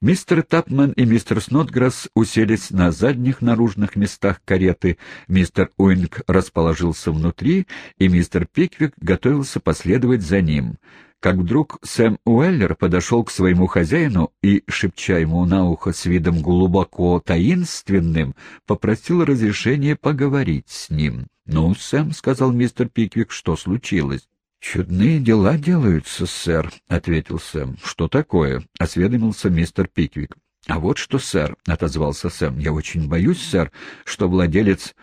Мистер Тапман и мистер Снодграсс уселись на задних наружных местах кареты, мистер Уинкль расположился внутри, и мистер Пиквик готовился последовать за ним. Как вдруг Сэм Уэллер подошел к своему хозяину и, шепча ему на ухо с видом глубоко таинственным, попросил разрешения поговорить с ним. «Ну, Сэм», — сказал мистер Пиквик, — «что случилось?» «Чудные дела делаются, сэр», — ответил Сэм. «Что такое?» — осведомился мистер Пиквик. «А вот что, сэр», — отозвался Сэм. «Я очень боюсь, сэр, что владелец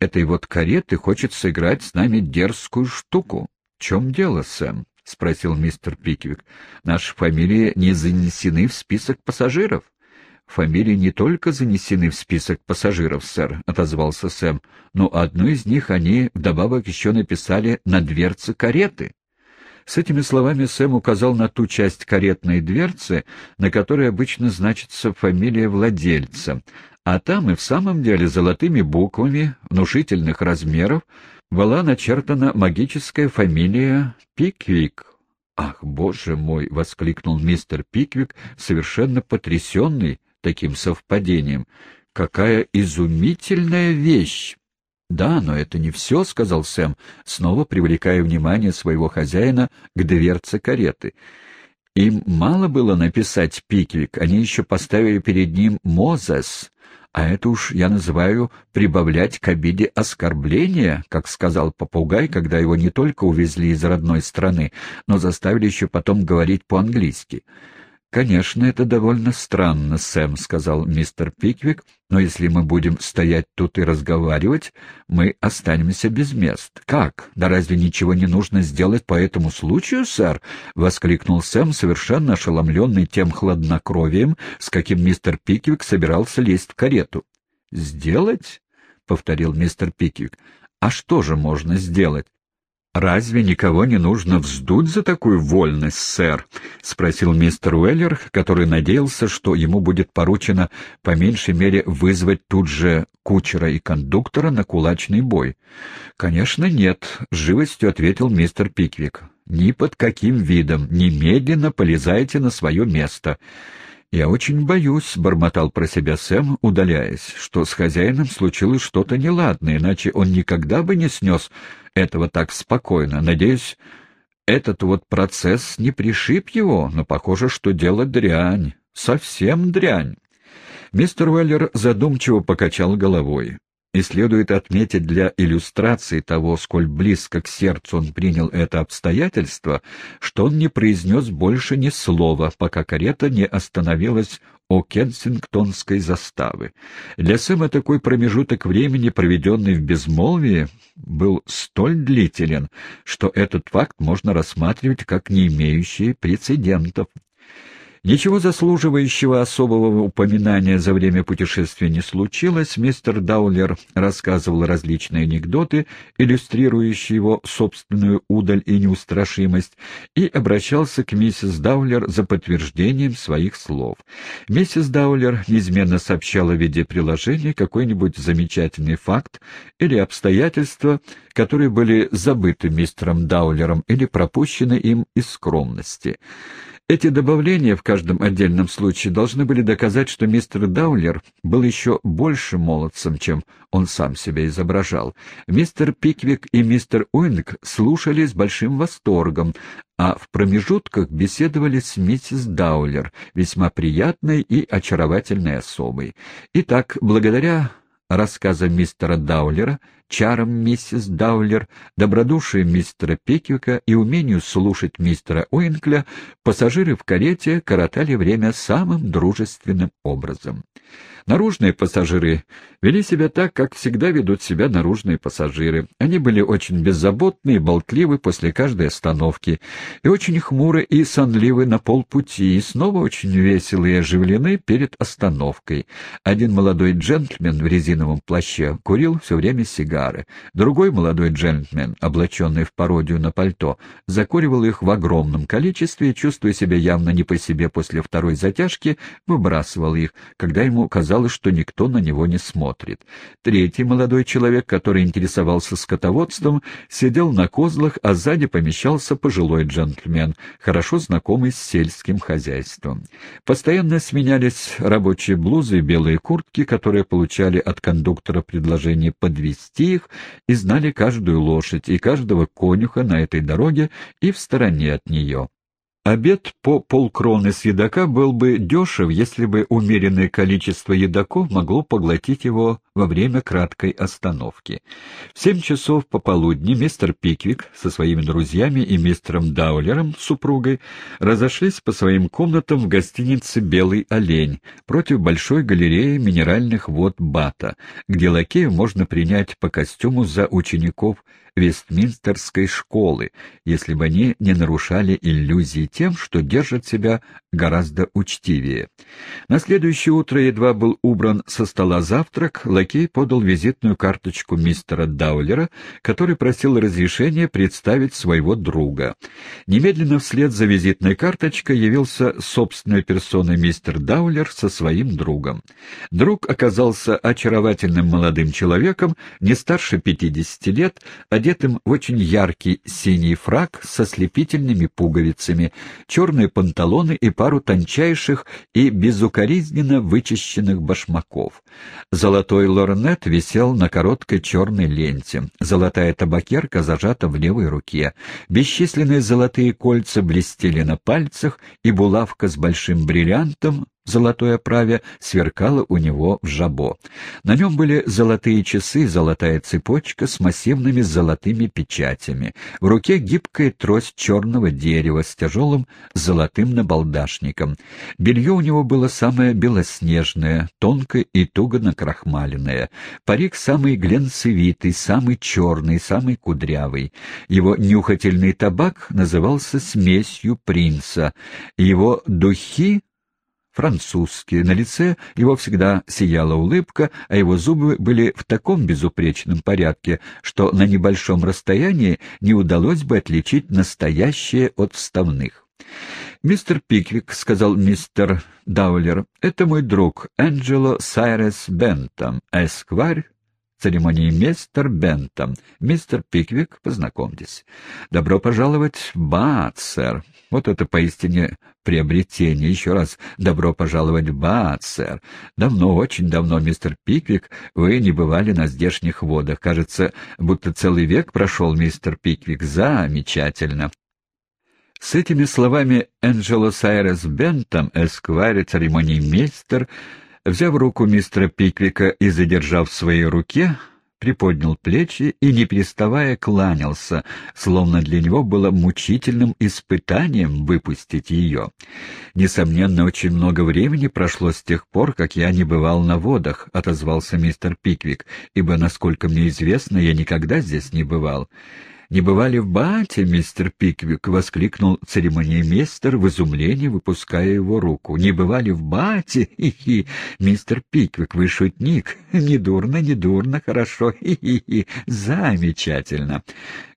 этой вот кареты хочет сыграть с нами дерзкую штуку». «В чем дело, Сэм?» — спросил мистер Пиквик. «Наши фамилии не занесены в список пассажиров». «Фамилии не только занесены в список пассажиров, сэр», — отозвался Сэм, «но одну из них они вдобавок еще написали на дверце кареты». С этими словами Сэм указал на ту часть каретной дверцы, на которой обычно значится фамилия владельца, а там и в самом деле золотыми буквами внушительных размеров была начертана магическая фамилия Пиквик. «Ах, боже мой!» — воскликнул мистер Пиквик, совершенно потрясенный таким совпадением. Какая изумительная вещь! «Да, но это не все», — сказал Сэм, снова привлекая внимание своего хозяина к дверце кареты. Им мало было написать «Пиквик», они еще поставили перед ним «Мозес», а это уж я называю прибавлять к обиде оскорбления, как сказал попугай, когда его не только увезли из родной страны, но заставили еще потом говорить по-английски. «Конечно, это довольно странно, Сэм», — сказал мистер Пиквик, «но если мы будем стоять тут и разговаривать, мы останемся без мест». «Как? Да разве ничего не нужно сделать по этому случаю, сэр?» — воскликнул Сэм, совершенно ошеломленный тем хладнокровием, с каким мистер Пиквик собирался лезть в карету. «Сделать?» — повторил мистер Пиквик. «А что же можно сделать?» «Разве никого не нужно вздуть за такую вольность, сэр?» — спросил мистер Уэллер, который надеялся, что ему будет поручено по меньшей мере вызвать тут же кучера и кондуктора на кулачный бой. «Конечно, нет», — живостью ответил мистер Пиквик. «Ни под каким видом. Немедленно полезайте на свое место». «Я очень боюсь», — бормотал про себя Сэм, удаляясь, — «что с хозяином случилось что-то неладное, иначе он никогда бы не снес этого так спокойно. Надеюсь, этот вот процесс не пришиб его, но похоже, что дело дрянь, совсем дрянь». Мистер Уэллер задумчиво покачал головой. И следует отметить для иллюстрации того, сколь близко к сердцу он принял это обстоятельство, что он не произнес больше ни слова, пока карета не остановилась у Кенсингтонской заставы. Для Сэма такой промежуток времени, проведенный в безмолвии, был столь длителен, что этот факт можно рассматривать как не имеющий прецедентов. Ничего заслуживающего особого упоминания за время путешествия не случилось. Мистер Даулер рассказывал различные анекдоты, иллюстрирующие его собственную удаль и неустрашимость, и обращался к миссис Даулер за подтверждением своих слов. Миссис Даулер неизменно сообщала в виде приложения какой-нибудь замечательный факт или обстоятельства, которые были забыты мистером Даулером или пропущены им из скромности. Эти добавления в каждом отдельном случае должны были доказать, что мистер Даулер был еще больше молодцем, чем он сам себя изображал. Мистер Пиквик и мистер Уинг слушали с большим восторгом, а в промежутках беседовали с миссис Даулер, весьма приятной и очаровательной особой. Итак, благодаря рассказам мистера Даулера, чарам миссис Даулер, добродушию мистера Пиквика и умению слушать мистера Уинкля, пассажиры в карете коротали время самым дружественным образом. Наружные пассажиры вели себя так, как всегда ведут себя наружные пассажиры. Они были очень беззаботны и болтливы после каждой остановки, и очень хмуры и сонливы на полпути, и снова очень веселы и оживлены перед остановкой. Один молодой джентльмен в резиновом плаще курил все время сигару, сигары. Другой молодой джентльмен, облаченный в пародию на пальто, закуривал их в огромном количестве и, чувствуя себя явно не по себе после второй затяжки, выбрасывал их, когда ему казалось, что никто на него не смотрит. Третий молодой человек, который интересовался скотоводством, сидел на козлах, а сзади помещался пожилой джентльмен, хорошо знакомый с сельским хозяйством. Постоянно сменялись рабочие блузы и белые куртки, которые получали от кондуктора предложение подвести их, и знали каждую лошадь и каждого конюха на этой дороге и в стороне от нее. Обед по полкроны с едока был бы дешев, если бы умеренное количество едоков могло поглотить его во время краткой остановки. В семь часов пополудни мистер Пиквик со своими друзьями и мистером Даулером, супругой, разошлись по своим комнатам в гостинице «Белый олень» против большой галереи минеральных вод Бата, где лакеев можно принять по костюму за учеников Вестминстерской школы, если бы они не нарушали иллюзии тем, что держат себя гораздо учтивее. На следующее утро едва был убран со стола завтрак, лакей подал визитную карточку мистера Даулера, который просил разрешения представить своего друга. Немедленно вслед за визитной карточкой явился собственной персоной мистер Даулер со своим другом. Друг оказался очаровательным молодым человеком, не старше 50 лет, одетым в очень яркий синий фраг со слепительными пуговицами, черные панталоны и пару тончайших и безукоризненно вычищенных башмаков. Золотой лорнет висел на короткой черной ленте, золотая табакерка зажата в левой руке, бесчисленные золотые кольца блестели на пальцах, и булавка с большим бриллиантом в золотой оправе сверкала у него в жабо. На нем были золотые часы, золотая цепочка с массивными золотыми печатями. В руке гибкая трость черного дерева с тяжелым золотым набалдашником. Белье у него было самое белоснежное, тонкое и туго накрахмаленное. Парик самый глянцевитый, самый черный, самый кудрявый. Его нюхательный табак назывался смесью принца. Его духи французские. На лице его всегда сияла улыбка, а его зубы были в таком безупречном порядке, что на небольшом расстоянии не удалось бы отличить настоящее от вставных. «Мистер Пиквик», — сказал мистер Даулер, — «это мой друг Энджело Сайрес Бентам, эскварь церемонии мистер Бентам. Мистер Пиквик, познакомьтесь. Добро пожаловать в сэр. Вот это поистине приобретение. Еще раз добро пожаловать в сэр. Давно, очень давно, мистер Пиквик, вы не бывали на здешних водах. Кажется, будто целый век прошел мистер Пиквик. Замечательно. С этими словами Энджело Сайрес Бентам, эсквайр церемонии мистер, Взяв руку мистера Пиквика и задержав в своей руке, приподнял плечи и, не переставая, кланялся, словно для него было мучительным испытанием выпустить ее. «Несомненно, очень много времени прошло с тех пор, как я не бывал на водах», — отозвался мистер Пиквик, «ибо, насколько мне известно, я никогда здесь не бывал». «Не бывали в Баате, мистер Пиквик?» — воскликнул церемониймейстер в изумлении, выпуская его руку. «Не бывали в Баате? Хи-хи! Мистер Пиквик, вы шутник. Недурно, недурно, хорошо. Хи-хи-хи! Замечательно!»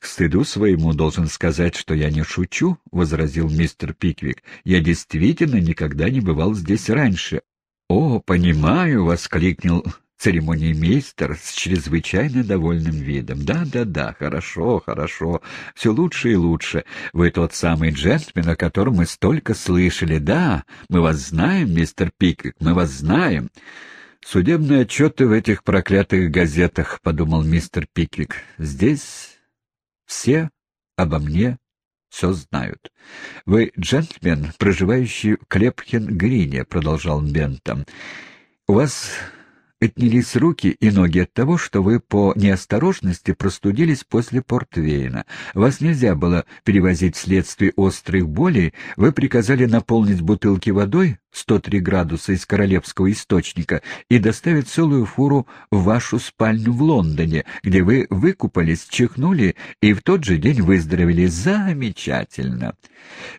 «К стыду своему должен сказать, что я не шучу», — возразил мистер Пиквик. «Я действительно никогда не бывал здесь раньше». «О, понимаю!» — воскликнул церемониймейстер с чрезвычайно довольным видом. «Да-да-да, хорошо, хорошо, все лучше и лучше. Вы тот самый джентльмен, о котором мы столько слышали. Да, мы вас знаем, мистер Пиквик, мы вас знаем». «Судебные отчеты в этих проклятых газетах», — подумал мистер Пиквик. «Здесь все обо мне все знают. Вы джентльмен, проживающий в Клепхен-Грине», — продолжал Бентом. «У вас отнялись руки и ноги от того, что вы по неосторожности простудились после портвейна. Вас нельзя было перевозить вследствие острых болей, вы приказали наполнить бутылки водой, 103 градуса из королевского источника и доставить целую фуру в вашу спальню в Лондоне, где вы выкупались, чихнули и в тот же день выздоровели. Замечательно.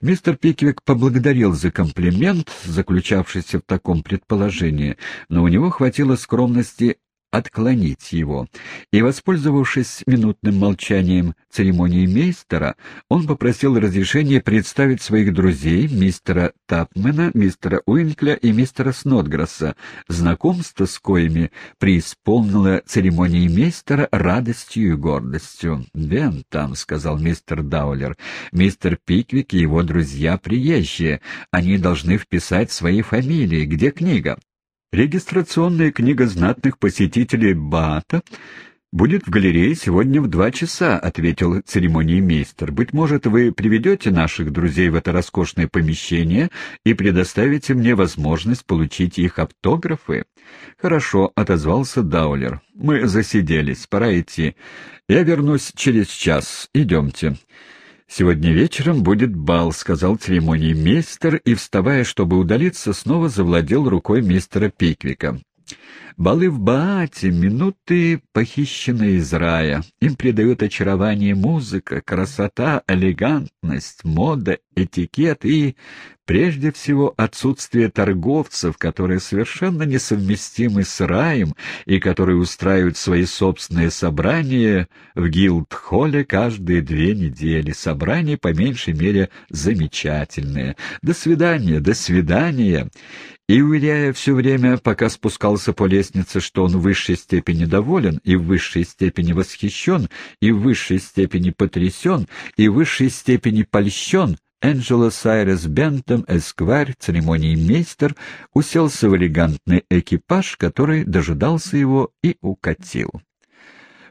Мистер Пиквик поблагодарил за комплимент, заключавшийся в таком предположении, но у него хватило скромности отклонить его, и, воспользовавшись минутным молчанием церемонии мейстера, он попросил разрешения представить своих друзей, мистера Тапмена, мистера Уинкля и мистера Снотграсса, знакомство с коими преисполнило церемонии мейстера радостью и гордостью. «Вен там», — сказал мистер Даулер, — «мистер Пиквик и его друзья приезжие, они должны вписать свои фамилии. Где книга?» Регистрационная книга знатных посетителей Баата будет в галерее сегодня в два часа, — ответил церемониймейстер. Быть может, вы приведете наших друзей в это роскошное помещение и предоставите мне возможность получить их автографы? — Хорошо, — отозвался Даулер. — Мы засиделись, пора идти. Я вернусь через час. Идемте. «Сегодня вечером будет бал», — сказал церемонии мейстер, и, вставая, чтобы удалиться, снова завладел рукой мистера Пиквика. Балы в Баате — минуты, похищенные из рая. Им придают очарование музыка, красота, элегантность, мода, этикет и, прежде всего, отсутствие торговцев, которые совершенно несовместимы с раем и которые устраивают свои собственные собрания в Гилд-холле каждые две недели. Собрания, по меньшей мере, замечательные. До свидания, до свидания. И, уверяя все время, пока спускался по лестнице, что он в высшей степени доволен, и в высшей степени восхищен, и в высшей степени потрясен, и в высшей степени польщен, Энджело Сайрес Бентом, эскварь, церемоний мейстер, уселся в элегантный экипаж, который дожидался его и укатил.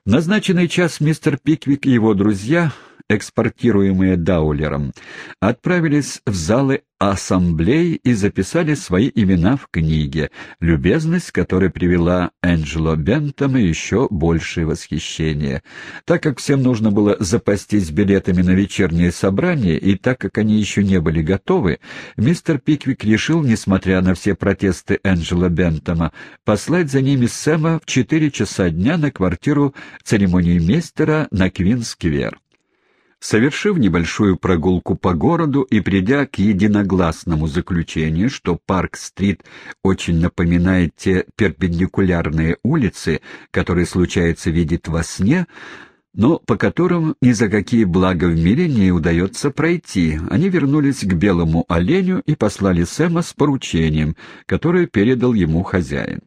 В назначенный час мистер Пиквик и его друзья экспортируемые Даулером, отправились в залы ассамблей и записали свои имена в книге, любезность которая привела Энджело Бентома еще большее восхищение. Так как всем нужно было запастись билетами на вечернее собрание, и так как они еще не были готовы, мистер Пиквик решил, несмотря на все протесты Энджело Бентома, послать за ними Сэма в четыре часа дня на квартиру церемонии мейстера на Квин-сквер. Совершив небольшую прогулку по городу и придя к единогласному заключению, что Парк-стрит очень напоминает те перпендикулярные улицы, которые случается видеть во сне, но по которым ни за какие блага в мире не удается пройти, они вернулись к белому оленю и послали Сэма с поручением, которое передал ему хозяин.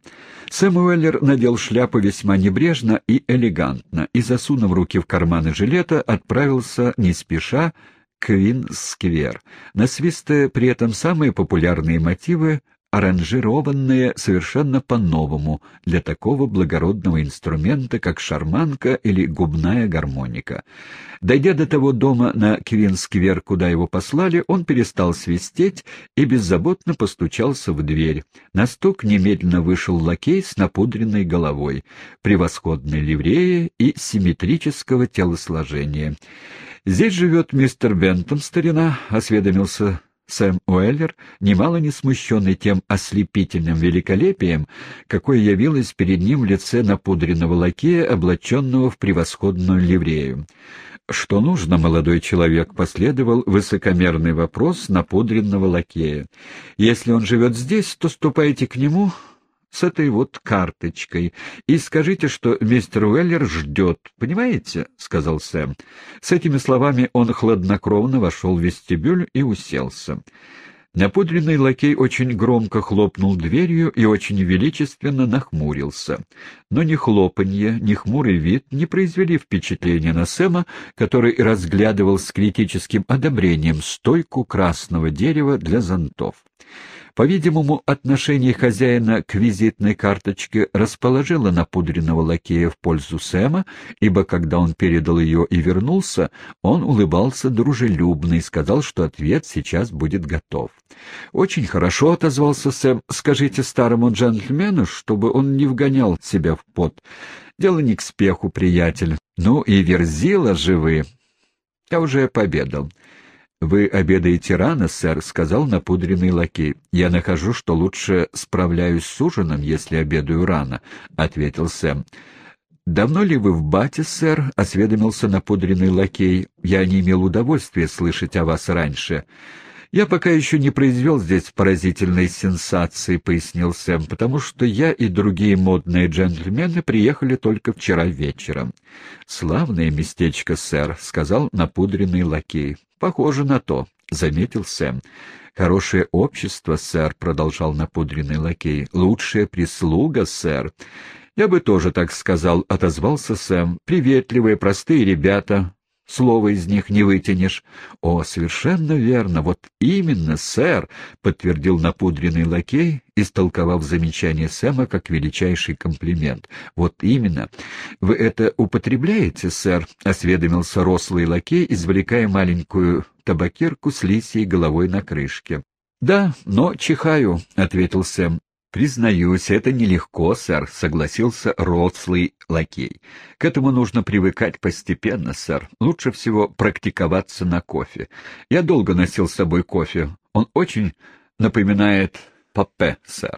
Сэм Уэллер надел шляпу весьма небрежно и элегантно и, засунув руки в карманы жилета, отправился не спеша к Квин-сквер, насвистывая при этом самые популярные мотивы аранжированные совершенно по-новому для такого благородного инструмента, как шарманка или губная гармоника. Дойдя до того дома на Квинсквер, куда его послали, он перестал свистеть и беззаботно постучался в дверь. На стук немедленно вышел лакей с напудренной головой, превосходной ливреи и симметрического телосложения. «Здесь живет мистер Бентон, старина», — осведомился Сэм Уэллер, немало не смущенный тем ослепительным великолепием, какое явилось перед ним в лице напудренного лакея, облаченного в превосходную ливрею. «Что нужно, молодой человек?» — последовал высокомерный вопрос напудренного лакея. «Если он живет здесь, то ступайте к нему с этой вот карточкой и скажите, что мистер Уэллер ждет. Понимаете? — сказал Сэм. С этими словами он хладнокровно вошел в вестибюль и уселся. Напудренный лакей очень громко хлопнул дверью и очень величественно нахмурился. Но ни хлопанье, ни хмурый вид не произвели впечатления на Сэма, который разглядывал с критическим одобрением стойку красного дерева для зонтов. По-видимому, отношение хозяина к визитной карточке расположило напудренного лакея в пользу Сэма, ибо когда он передал ее и вернулся, он улыбался дружелюбно и сказал, что ответ сейчас будет готов. «Очень хорошо», — отозвался Сэм, — «скажите старому джентльмену, чтобы он не вгонял себя в пот. Дело не к спеху, приятель. Ну и верзила живы. Я уже победал». «Вы обедаете рано, сэр», — сказал напудренный лакей. «Я нахожу, что лучше справляюсь с ужином, если обедаю рано», — ответил Сэм. «Давно ли вы в бате, сэр?» — осведомился напудренный лакей. «Я не имел удовольствия слышать о вас раньше». «Я пока еще не произвел здесь поразительной сенсации», — пояснил Сэм, «потому что я и другие модные джентльмены приехали только вчера вечером». «Славное местечко, сэр», — сказал напудренный лакей. «Похоже на то», — заметил Сэм. «Хорошее общество, сэр», — продолжал напудренный лакей. «Лучшая прислуга, сэр». «Я бы тоже так сказал», — отозвался Сэм. «Приветливые, простые ребята, Слова из них не вытянешь. — О, совершенно верно, вот именно, сэр, — подтвердил напудренный лакей, истолковав замечание Сэма как величайший комплимент. — Вот именно. — Вы это употребляете, сэр? — осведомился рослый лакей, извлекая маленькую табакерку с лисьей головой на крышке. — Да, но чихаю, — ответил Сэм. «Признаюсь, это нелегко, сэр», — согласился рослый лакей. «К этому нужно привыкать постепенно, сэр. Лучше всего практиковаться на кофе. Я долго носил с собой кофе. Он очень напоминает папе, сэр».